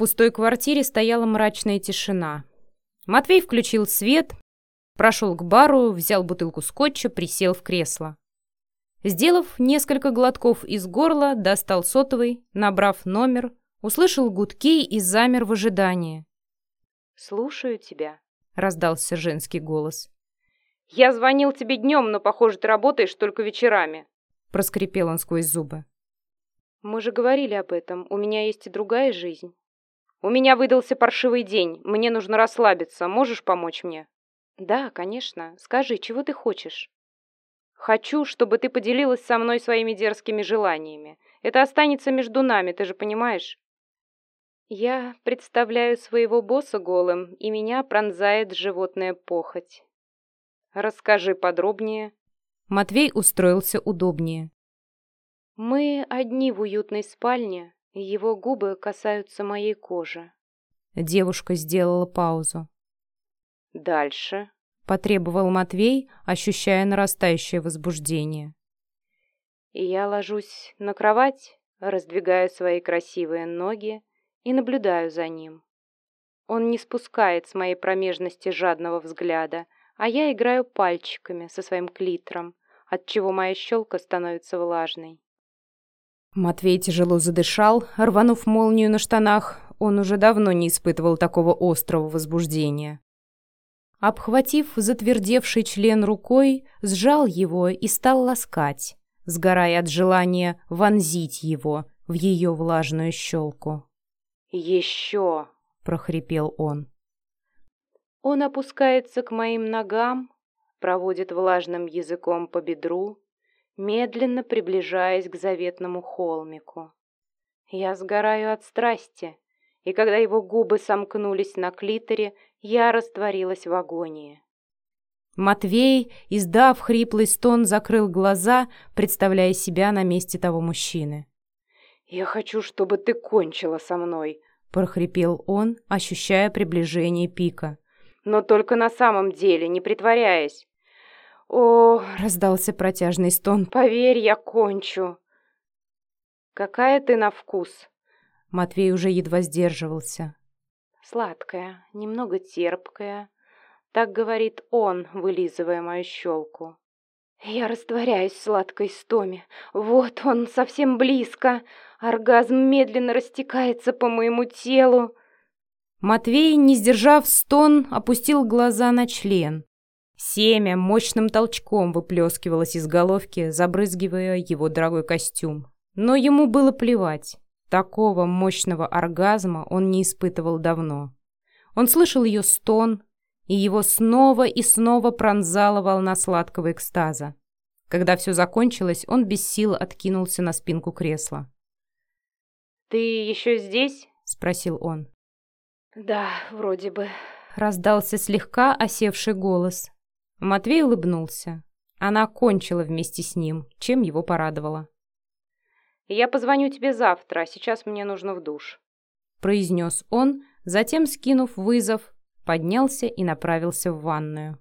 пустой квартире стояла мрачная тишина. Матвей включил свет, прошел к бару, взял бутылку скотча, присел в кресло. Сделав несколько глотков из горла, достал сотовый, набрав номер, услышал гудки и замер в ожидании. «Слушаю тебя», — раздался женский голос. «Я звонил тебе днем, но, похоже, ты работаешь только вечерами», — проскрипел он сквозь зубы. «Мы же говорили об этом. У меня есть и другая жизнь». «У меня выдался паршивый день. Мне нужно расслабиться. Можешь помочь мне?» «Да, конечно. Скажи, чего ты хочешь?» «Хочу, чтобы ты поделилась со мной своими дерзкими желаниями. Это останется между нами, ты же понимаешь?» Я представляю своего босса голым, и меня пронзает животная похоть. Расскажи подробнее. Матвей устроился удобнее. Мы одни в уютной спальне, его губы касаются моей кожи. Девушка сделала паузу. «Дальше», — потребовал Матвей, ощущая нарастающее возбуждение. «Я ложусь на кровать, раздвигаю свои красивые ноги и наблюдаю за ним. Он не спускает с моей промежности жадного взгляда, а я играю пальчиками со своим клитором, отчего моя щелка становится влажной. Матвей тяжело задышал, рванув молнию на штанах. Он уже давно не испытывал такого острого возбуждения. Обхватив затвердевший член рукой, сжал его и стал ласкать, сгорая от желания вонзить его в ее влажную щелку. «Еще!» — прохрипел он. Он опускается к моим ногам, проводит влажным языком по бедру, медленно приближаясь к заветному холмику. Я сгораю от страсти, и когда его губы сомкнулись на клиторе, я растворилась в агонии. Матвей, издав хриплый стон, закрыл глаза, представляя себя на месте того мужчины. «Я хочу, чтобы ты кончила со мной», — прохрипел он, ощущая приближение пика. «Но только на самом деле, не притворяясь. «О!» — раздался протяжный стон. «Поверь, я кончу!» «Какая ты на вкус?» Матвей уже едва сдерживался. «Сладкая, немного терпкая», — так говорит он, вылизывая мою щелку. Я растворяюсь в сладкой стоме. Вот он, совсем близко. Оргазм медленно растекается по моему телу. Матвей, не сдержав стон, опустил глаза на член. Семя мощным толчком выплескивалось из головки, забрызгивая его дорогой костюм. Но ему было плевать. Такого мощного оргазма он не испытывал давно. Он слышал ее стон, и его снова и снова пронзала волна сладкого экстаза. Когда все закончилось, он без сил откинулся на спинку кресла. «Ты еще здесь?» — спросил он. «Да, вроде бы», — раздался слегка осевший голос. Матвей улыбнулся. Она кончила вместе с ним, чем его порадовала. «Я позвоню тебе завтра, а сейчас мне нужно в душ», — произнес он, затем, скинув вызов, поднялся и направился в ванную.